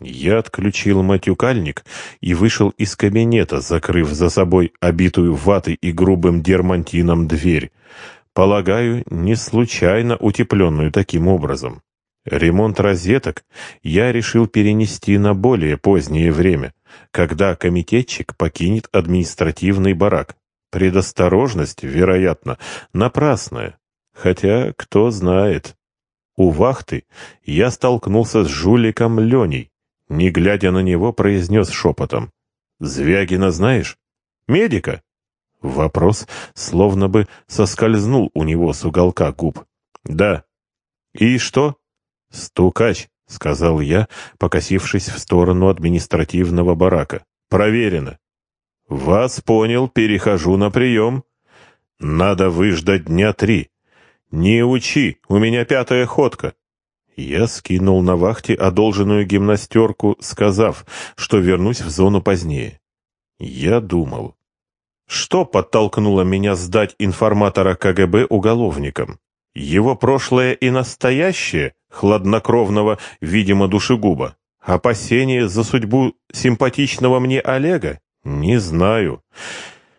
Я отключил матюкальник и вышел из кабинета, закрыв за собой обитую ватой и грубым дермантином дверь. Полагаю, не случайно утепленную таким образом. Ремонт розеток я решил перенести на более позднее время, когда комитетчик покинет административный барак. Предосторожность, вероятно, напрасная. Хотя, кто знает. У вахты я столкнулся с жуликом Леней. Не глядя на него, произнес шепотом. «Звягина знаешь? Медика?» Вопрос словно бы соскользнул у него с уголка губ. «Да». «И что?» «Стукач», — сказал я, покосившись в сторону административного барака. «Проверено». «Вас понял, перехожу на прием. Надо выждать дня три. Не учи, у меня пятая ходка». Я скинул на вахте одолженную гимнастерку, сказав, что вернусь в зону позднее. Я думал. Что подтолкнуло меня сдать информатора КГБ уголовникам? Его прошлое и настоящее, хладнокровного, видимо, душегуба? Опасение за судьбу симпатичного мне Олега? Не знаю.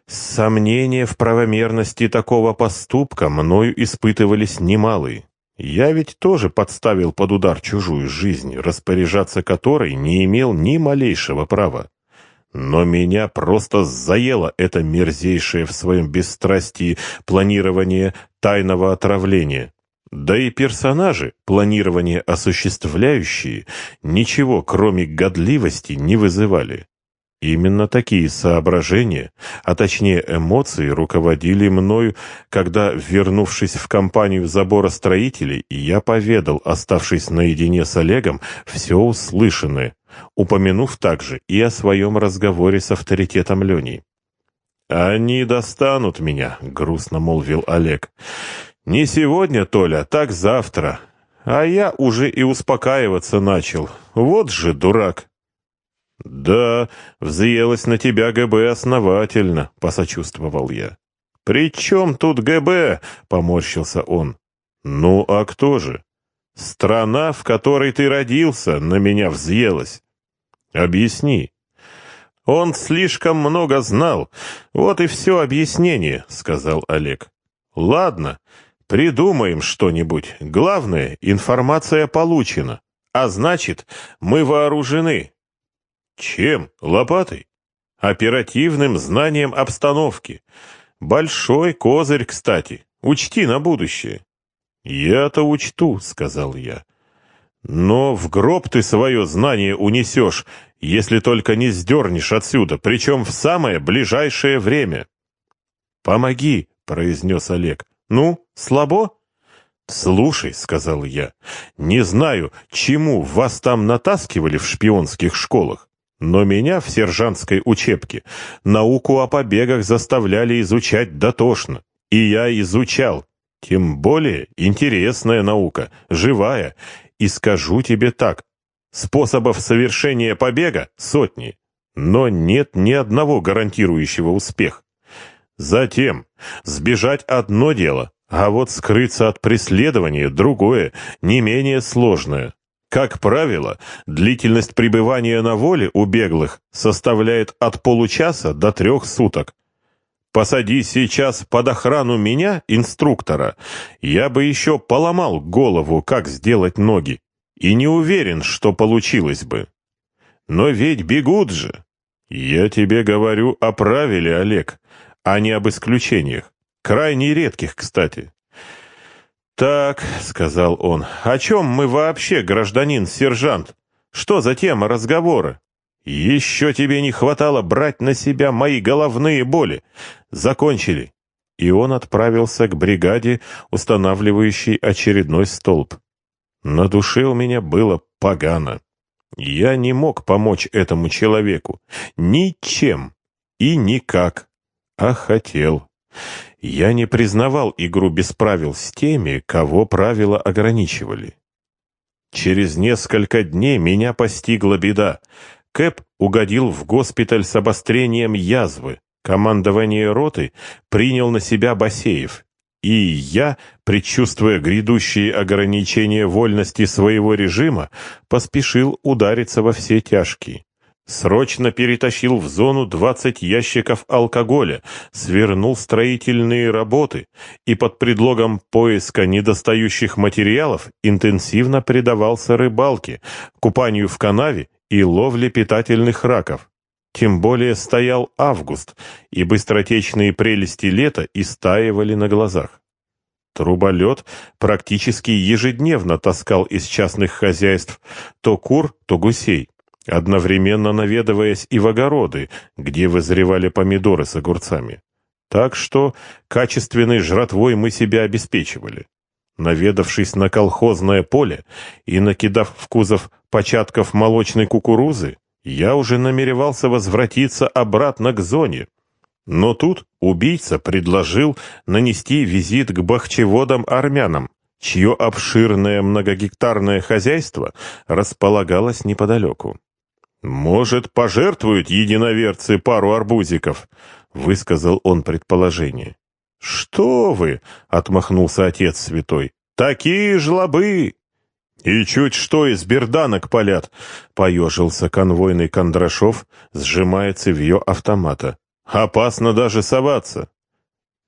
Сомнения в правомерности такого поступка мною испытывались немалые. Я ведь тоже подставил под удар чужую жизнь, распоряжаться которой не имел ни малейшего права. Но меня просто заело это мерзейшее в своем бесстрастии планирование тайного отравления. Да и персонажи, планирование осуществляющие, ничего кроме годливости не вызывали. Именно такие соображения, а точнее эмоции, руководили мною, когда, вернувшись в компанию забора строителей, я поведал, оставшись наедине с Олегом, все услышанное, упомянув также и о своем разговоре с авторитетом Лени. «Они достанут меня», — грустно молвил Олег. «Не сегодня, Толя, так завтра. А я уже и успокаиваться начал. Вот же дурак». «Да, взъелась на тебя ГБ основательно», — посочувствовал я. «При чем тут ГБ?» — поморщился он. «Ну, а кто же?» «Страна, в которой ты родился, на меня взъелась». «Объясни». «Он слишком много знал. Вот и все объяснение», — сказал Олег. «Ладно, придумаем что-нибудь. Главное, информация получена. А значит, мы вооружены. Чем? Лопатой? Оперативным знанием обстановки. Большой козырь, кстати. Учти на будущее. Я-то учту, сказал я. Но в гроб ты свое знание унесешь, если только не сдернешь отсюда, причем в самое ближайшее время. Помоги, произнес Олег. Ну, слабо? «Слушай», — сказал я, — «не знаю, чему вас там натаскивали в шпионских школах, но меня в сержантской учебке науку о побегах заставляли изучать дотошно. И я изучал. Тем более интересная наука, живая. И скажу тебе так, способов совершения побега сотни, но нет ни одного гарантирующего успех. Затем, сбежать одно дело, а вот скрыться от преследования другое, не менее сложное. Как правило, длительность пребывания на воле у беглых составляет от получаса до трех суток. Посади сейчас под охрану меня, инструктора, я бы еще поломал голову, как сделать ноги, и не уверен, что получилось бы. Но ведь бегут же. Я тебе говорю о правиле, Олег, а не об исключениях. Крайне редких, кстати. «Так», — сказал он, — «о чем мы вообще, гражданин-сержант? Что за тема разговора? Еще тебе не хватало брать на себя мои головные боли. Закончили». И он отправился к бригаде, устанавливающей очередной столб. На душе у меня было погано. Я не мог помочь этому человеку. Ничем и никак. А хотел. Я не признавал игру без правил с теми, кого правила ограничивали. Через несколько дней меня постигла беда. Кэп угодил в госпиталь с обострением язвы. Командование роты принял на себя Басеев. и я, предчувствуя грядущие ограничения вольности своего режима, поспешил удариться во все тяжкие. Срочно перетащил в зону 20 ящиков алкоголя, свернул строительные работы и под предлогом поиска недостающих материалов интенсивно предавался рыбалке, купанию в канаве и ловле питательных раков. Тем более стоял август, и быстротечные прелести лета истаивали на глазах. Труболет практически ежедневно таскал из частных хозяйств то кур, то гусей, одновременно наведываясь и в огороды, где вызревали помидоры с огурцами. Так что качественной жратвой мы себя обеспечивали. Наведавшись на колхозное поле и накидав в кузов початков молочной кукурузы, я уже намеревался возвратиться обратно к зоне. Но тут убийца предложил нанести визит к бахчеводам-армянам, чье обширное многогектарное хозяйство располагалось неподалеку. «Может, пожертвуют единоверцы пару арбузиков?» — высказал он предположение. «Что вы!» — отмахнулся отец святой. «Такие жлобы! «И чуть что из берданок палят!» — поежился конвойный Кондрашов, сжимая цевье автомата. «Опасно даже соваться!»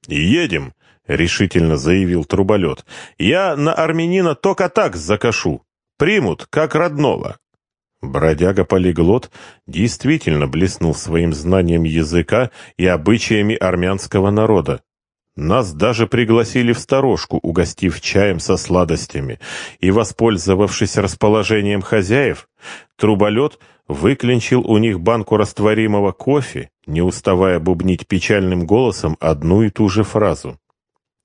«Едем!» — решительно заявил труболет. «Я на армянина только так закашу. Примут, как родного». Бродяга-полиглот действительно блеснул своим знанием языка и обычаями армянского народа. Нас даже пригласили в сторожку, угостив чаем со сладостями, и, воспользовавшись расположением хозяев, труболет выклинчил у них банку растворимого кофе, не уставая бубнить печальным голосом одну и ту же фразу,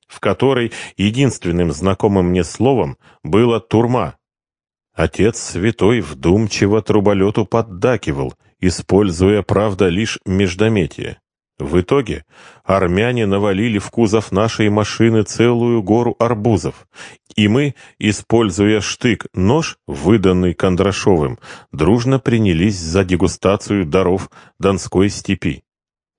в которой единственным знакомым мне словом было «турма». Отец святой вдумчиво труболету поддакивал, используя, правда, лишь междометие. В итоге армяне навалили в кузов нашей машины целую гору арбузов, и мы, используя штык-нож, выданный Кондрашовым, дружно принялись за дегустацию даров Донской степи.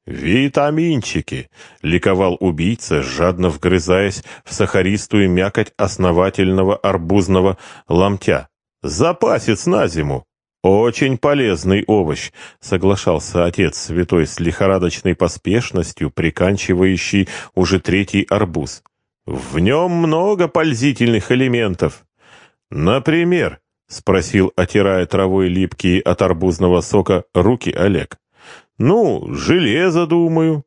«Витаминчики!» — ликовал убийца, жадно вгрызаясь в сахаристую мякоть основательного арбузного ломтя. «Запасец на зиму!» «Очень полезный овощ», — соглашался отец святой с лихорадочной поспешностью, приканчивающий уже третий арбуз. «В нем много пользительных элементов». «Например?» — спросил, отирая травой липкие от арбузного сока руки Олег. «Ну, железо, думаю».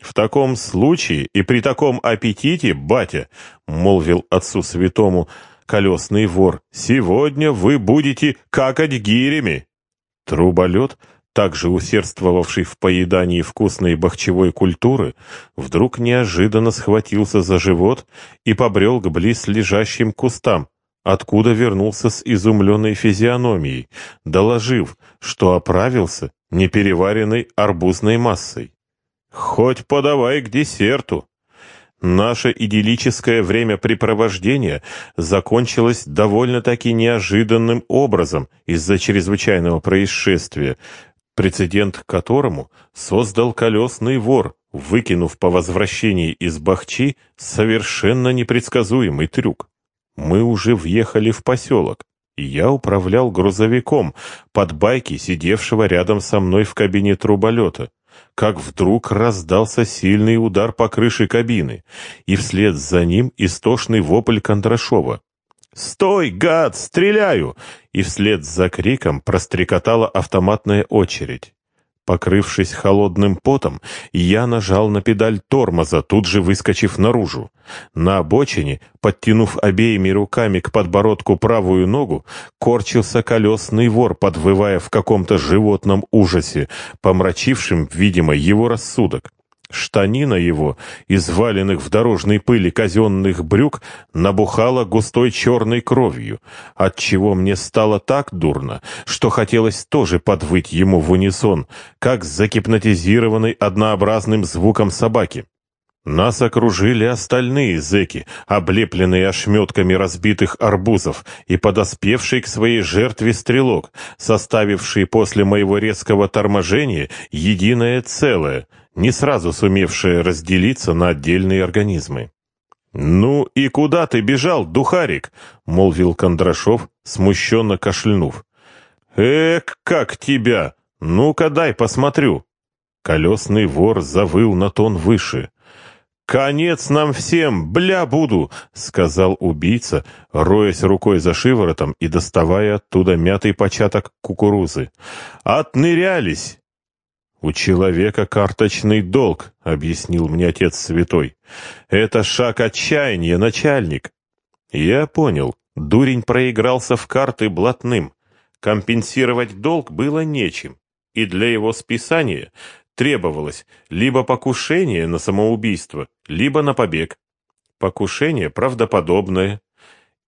«В таком случае и при таком аппетите, батя», — молвил отцу святому, — колесный вор, сегодня вы будете какать гирями!» Труболет, также усердствовавший в поедании вкусной бахчевой культуры, вдруг неожиданно схватился за живот и побрел к близ лежащим кустам, откуда вернулся с изумленной физиономией, доложив, что оправился непереваренной арбузной массой. «Хоть подавай к десерту!» Наше идиллическое времяпрепровождение закончилось довольно-таки неожиданным образом из-за чрезвычайного происшествия, прецедент которому создал колесный вор, выкинув по возвращении из Бахчи совершенно непредсказуемый трюк. Мы уже въехали в поселок, и я управлял грузовиком под байки сидевшего рядом со мной в кабине труболета как вдруг раздался сильный удар по крыше кабины, и вслед за ним истошный вопль Кондрашова. «Стой, гад, стреляю!» И вслед за криком прострекотала автоматная очередь. Покрывшись холодным потом, я нажал на педаль тормоза, тут же выскочив наружу. На обочине, подтянув обеими руками к подбородку правую ногу, корчился колесный вор, подвывая в каком-то животном ужасе, помрачившим, видимо, его рассудок. Штанина его, изваленных в дорожной пыли казенных брюк, набухала густой черной кровью, отчего мне стало так дурно, что хотелось тоже подвыть ему в унисон, как загипнотизированный однообразным звуком собаки. Нас окружили остальные зэки, облепленные ошметками разбитых арбузов и подоспевший к своей жертве стрелок, составивший после моего резкого торможения единое целое — не сразу сумевшие разделиться на отдельные организмы. «Ну и куда ты бежал, духарик?» — молвил Кондрашов, смущенно кашлянув. «Эк, как тебя! Ну-ка дай посмотрю!» Колесный вор завыл на тон выше. «Конец нам всем, бля буду!» — сказал убийца, роясь рукой за шиворотом и доставая оттуда мятый початок кукурузы. «Отнырялись!» «У человека карточный долг», — объяснил мне отец святой. «Это шаг отчаяния, начальник». Я понял. Дурень проигрался в карты блатным. Компенсировать долг было нечем, и для его списания требовалось либо покушение на самоубийство, либо на побег. Покушение правдоподобное.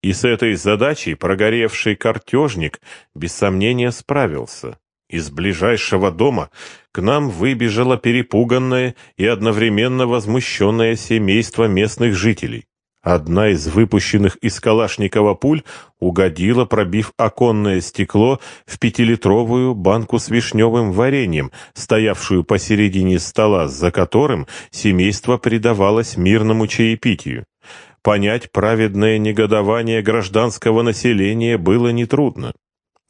И с этой задачей прогоревший картежник без сомнения справился. Из ближайшего дома к нам выбежало перепуганное и одновременно возмущенное семейство местных жителей. Одна из выпущенных из Калашникова пуль угодила, пробив оконное стекло, в пятилитровую банку с вишневым вареньем, стоявшую посередине стола, за которым семейство предавалось мирному чаепитию. Понять праведное негодование гражданского населения было нетрудно.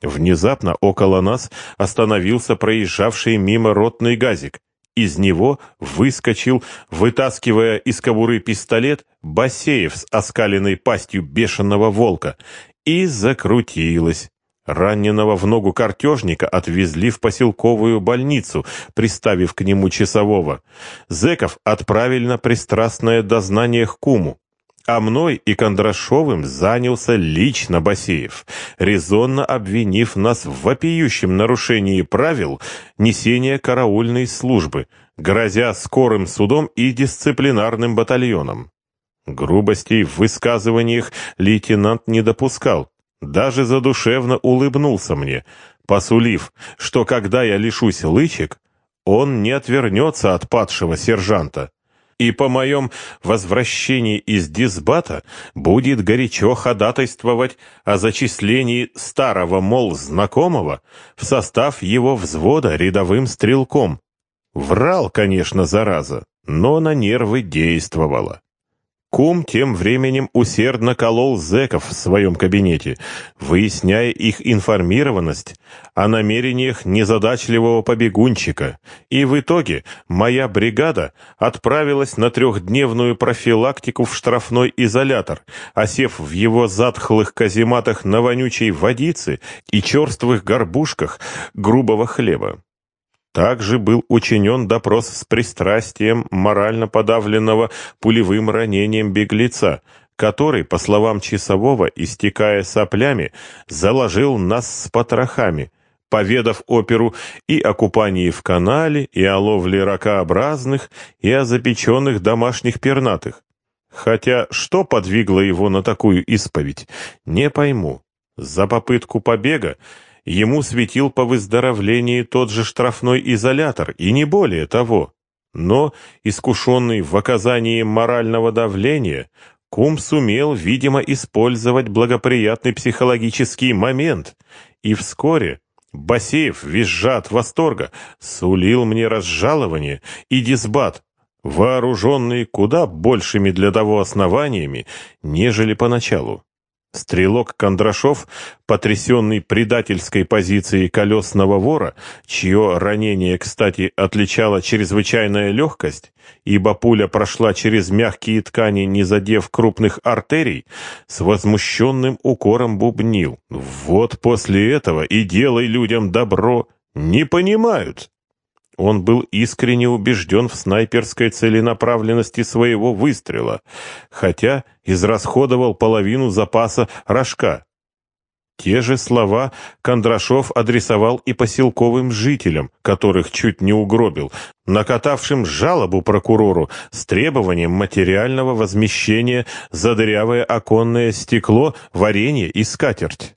Внезапно около нас остановился проезжавший мимо ротный газик. Из него выскочил, вытаскивая из кобуры пистолет, Басеев с оскаленной пастью бешеного волка. И закрутилось. Раненого в ногу картежника отвезли в поселковую больницу, приставив к нему часового. Зеков отправили на пристрастное дознание к куму. А мной и Кондрашовым занялся лично Басеев, резонно обвинив нас в вопиющем нарушении правил несения караульной службы, грозя скорым судом и дисциплинарным батальоном. Грубостей в высказываниях лейтенант не допускал, даже задушевно улыбнулся мне, посулив, что когда я лишусь лычек, он не отвернется от падшего сержанта и по моем возвращении из дисбата будет горячо ходатайствовать о зачислении старого, мол, знакомого в состав его взвода рядовым стрелком. Врал, конечно, зараза, но на нервы действовала. Кум тем временем усердно колол зэков в своем кабинете, выясняя их информированность о намерениях незадачливого побегунчика, и в итоге моя бригада отправилась на трехдневную профилактику в штрафной изолятор, осев в его затхлых казематах на вонючей водице и черствых горбушках грубого хлеба. Также был учинен допрос с пристрастием морально подавленного пулевым ранением беглеца, который, по словам часового, истекая соплями, заложил нас с потрохами, поведав оперу и о купании в канале, и о ловле ракообразных, и о запеченных домашних пернатых. Хотя что подвигло его на такую исповедь, не пойму. За попытку побега ему светил по выздоровлении тот же штрафной изолятор, и не более того. Но, искушенный в оказании морального давления, Кум сумел, видимо, использовать благоприятный психологический момент, и вскоре Басеев, визжа от восторга, сулил мне разжалование и дисбат, вооруженный куда большими для того основаниями, нежели поначалу. Стрелок Кондрашов, потрясенный предательской позицией колесного вора, чье ранение, кстати, отличала чрезвычайная легкость, ибо пуля прошла через мягкие ткани, не задев крупных артерий, с возмущенным укором бубнил. «Вот после этого и делай людям добро. Не понимают!» Он был искренне убежден в снайперской целенаправленности своего выстрела, хотя израсходовал половину запаса рожка. Те же слова Кондрашов адресовал и поселковым жителям, которых чуть не угробил, накатавшим жалобу прокурору с требованием материального возмещения за дырявое оконное стекло, варенье и скатерть.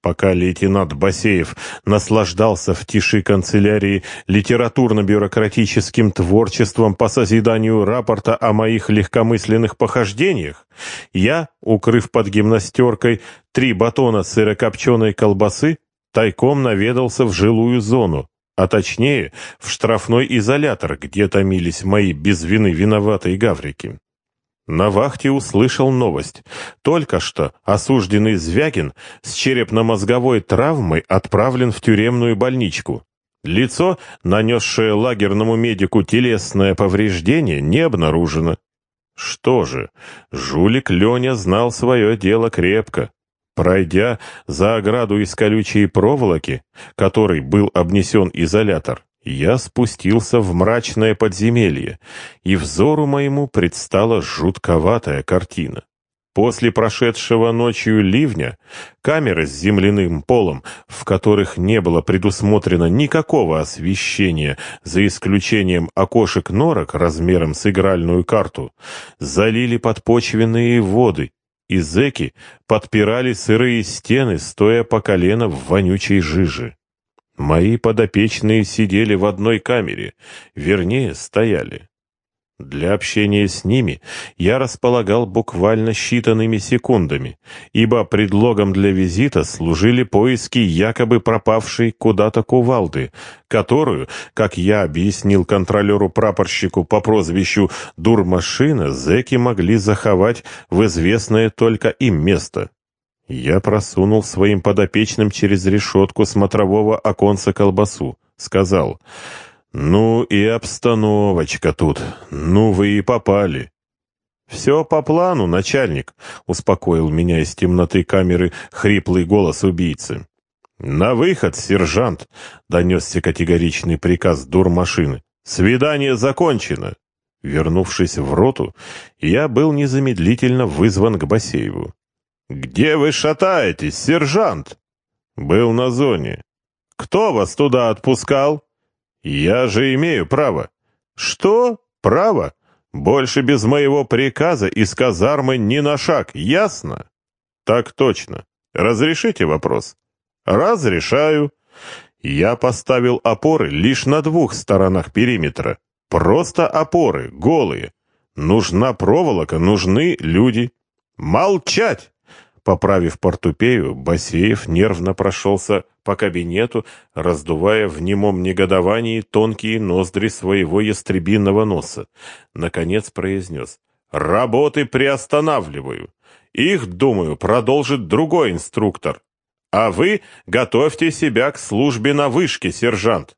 Пока лейтенант Басеев наслаждался в тиши канцелярии литературно-бюрократическим творчеством по созиданию рапорта о моих легкомысленных похождениях, я, укрыв под гимнастеркой три батона сырокопченой колбасы, тайком наведался в жилую зону, а точнее в штрафной изолятор, где томились мои без вины виноватые гаврики. На вахте услышал новость. Только что осужденный Звягин с черепно-мозговой травмой отправлен в тюремную больничку. Лицо, нанесшее лагерному медику телесное повреждение, не обнаружено. Что же, жулик Леня знал свое дело крепко. Пройдя за ограду из колючей проволоки, которой был обнесен изолятор, я спустился в мрачное подземелье, и взору моему предстала жутковатая картина. После прошедшего ночью ливня камеры с земляным полом, в которых не было предусмотрено никакого освещения, за исключением окошек норок размером с игральную карту, залили подпочвенные воды, и зэки подпирали сырые стены, стоя по колено в вонючей жиже. Мои подопечные сидели в одной камере, вернее, стояли. Для общения с ними я располагал буквально считанными секундами, ибо предлогом для визита служили поиски якобы пропавшей куда-то кувалды, которую, как я объяснил контролеру-прапорщику по прозвищу «Дурмашина», зэки могли заховать в известное только им место. Я просунул своим подопечным через решетку смотрового оконца колбасу, сказал — «Ну и обстановочка тут. Ну вы и попали». «Все по плану, начальник», — успокоил меня из темноты камеры хриплый голос убийцы. «На выход, сержант!» — донесся категоричный приказ дурмашины. «Свидание закончено!» Вернувшись в роту, я был незамедлительно вызван к Басееву. «Где вы шатаетесь, сержант?» «Был на зоне». «Кто вас туда отпускал?» «Я же имею право». «Что? Право? Больше без моего приказа из казармы ни на шаг, ясно?» «Так точно. Разрешите вопрос?» «Разрешаю». Я поставил опоры лишь на двух сторонах периметра. Просто опоры, голые. Нужна проволока, нужны люди. Молчать! Поправив портупею, Басеев нервно прошелся по кабинету, раздувая в немом негодовании тонкие ноздри своего ястребиного носа. Наконец произнес «Работы приостанавливаю. Их, думаю, продолжит другой инструктор. А вы готовьте себя к службе на вышке, сержант.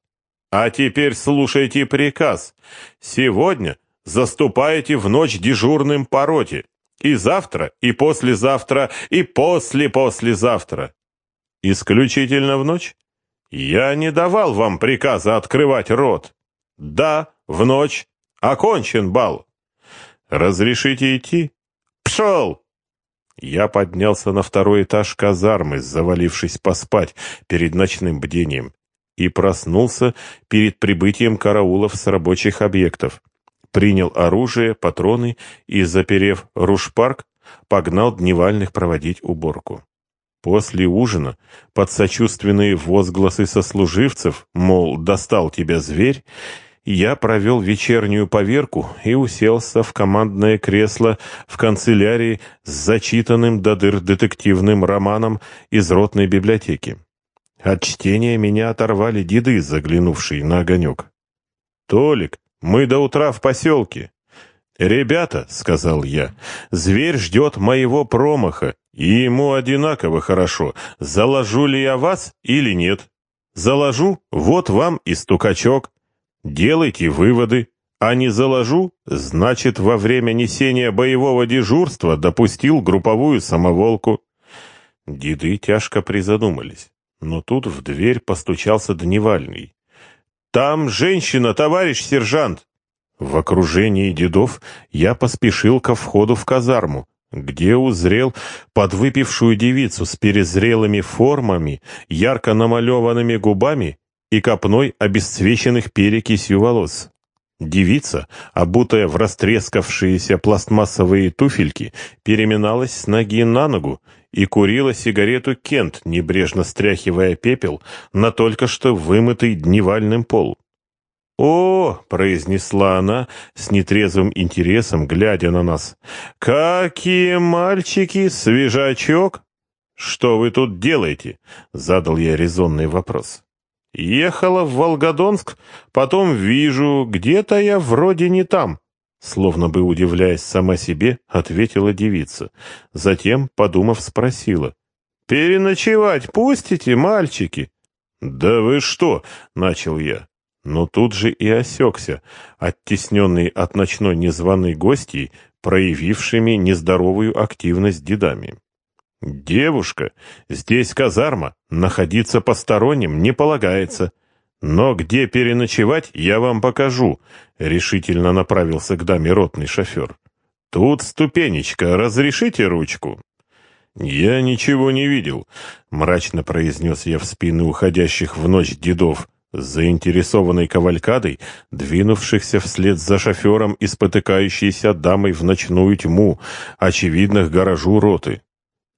А теперь слушайте приказ. Сегодня заступаете в ночь дежурным по роте. И завтра, и послезавтра, и после-послезавтра. Исключительно в ночь? Я не давал вам приказа открывать рот. Да, в ночь. Окончен бал. Разрешите идти? Пшел! Я поднялся на второй этаж казармы, завалившись поспать перед ночным бдением, и проснулся перед прибытием караулов с рабочих объектов принял оружие, патроны и, заперев рушпарк, погнал дневальных проводить уборку. После ужина, под сочувственные возгласы сослуживцев, мол, достал тебя зверь, я провел вечернюю поверку и уселся в командное кресло в канцелярии с зачитанным до дыр детективным романом из ротной библиотеки. От чтения меня оторвали деды, заглянувшие на огонек. «Толик, мы до утра в поселке. «Ребята», — сказал я, — «зверь ждет моего промаха, и ему одинаково хорошо, заложу ли я вас или нет. Заложу, вот вам и стукачок. Делайте выводы, а не заложу, значит, во время несения боевого дежурства допустил групповую самоволку». Деды тяжко призадумались, но тут в дверь постучался Дневальный. «Там женщина, товарищ сержант!» В окружении дедов я поспешил ко входу в казарму, где узрел подвыпившую девицу с перезрелыми формами, ярко намалеванными губами и копной обесцвеченных перекисью волос. Девица, обутая в растрескавшиеся пластмассовые туфельки, переминалась с ноги на ногу и курила сигарету Кент, небрежно стряхивая пепел на только что вымытый дневальным пол. «О!» — произнесла она с нетрезвым интересом, глядя на нас. «Какие мальчики! Свежачок!» «Что вы тут делаете?» — задал я резонный вопрос. «Ехала в Волгодонск, потом вижу, где-то я вроде не там. Словно бы удивляясь сама себе, ответила девица. Затем, подумав, спросила. «Переночевать пустите, мальчики?» «Да вы что?» — начал я. Но тут же и осекся, оттесненный от ночной незваной гостьей, проявившими нездоровую активность дедами. «Девушка, здесь казарма, находиться посторонним не полагается. Но где переночевать, я вам покажу», — решительно направился к даме ротный шофер. «Тут ступенечка, разрешите ручку?» «Я ничего не видел», — мрачно произнес я в спину уходящих в ночь дедов, заинтересованной кавалькадой, двинувшихся вслед за шофером и спотыкающейся дамой в ночную тьму, очевидно, к гаражу роты.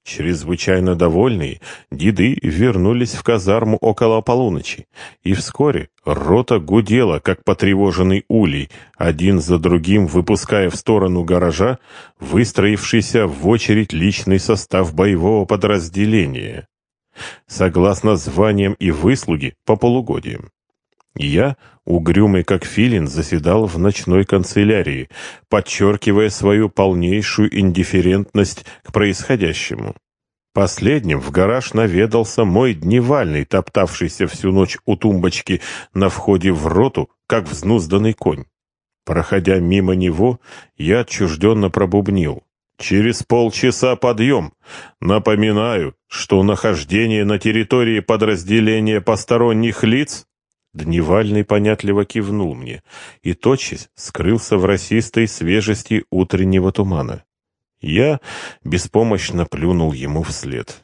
Чрезвычайно довольные, деды вернулись в казарму около полуночи, и вскоре рота гудела, как потревоженный улей, один за другим выпуская в сторону гаража выстроившийся в очередь личный состав боевого подразделения, согласно званиям и выслуги по полугодиям. Я, угрюмый как филин, заседал в ночной канцелярии, подчеркивая свою полнейшую индифферентность к происходящему. Последним в гараж наведался мой дневальный, топтавшийся всю ночь у тумбочки на входе в роту, как взнузданный конь. Проходя мимо него, я отчужденно пробубнил. «Через полчаса подъем. Напоминаю, что нахождение на территории подразделения посторонних лиц Дневальный понятливо кивнул мне и тотчас скрылся в росистой свежести утреннего тумана. Я беспомощно плюнул ему вслед.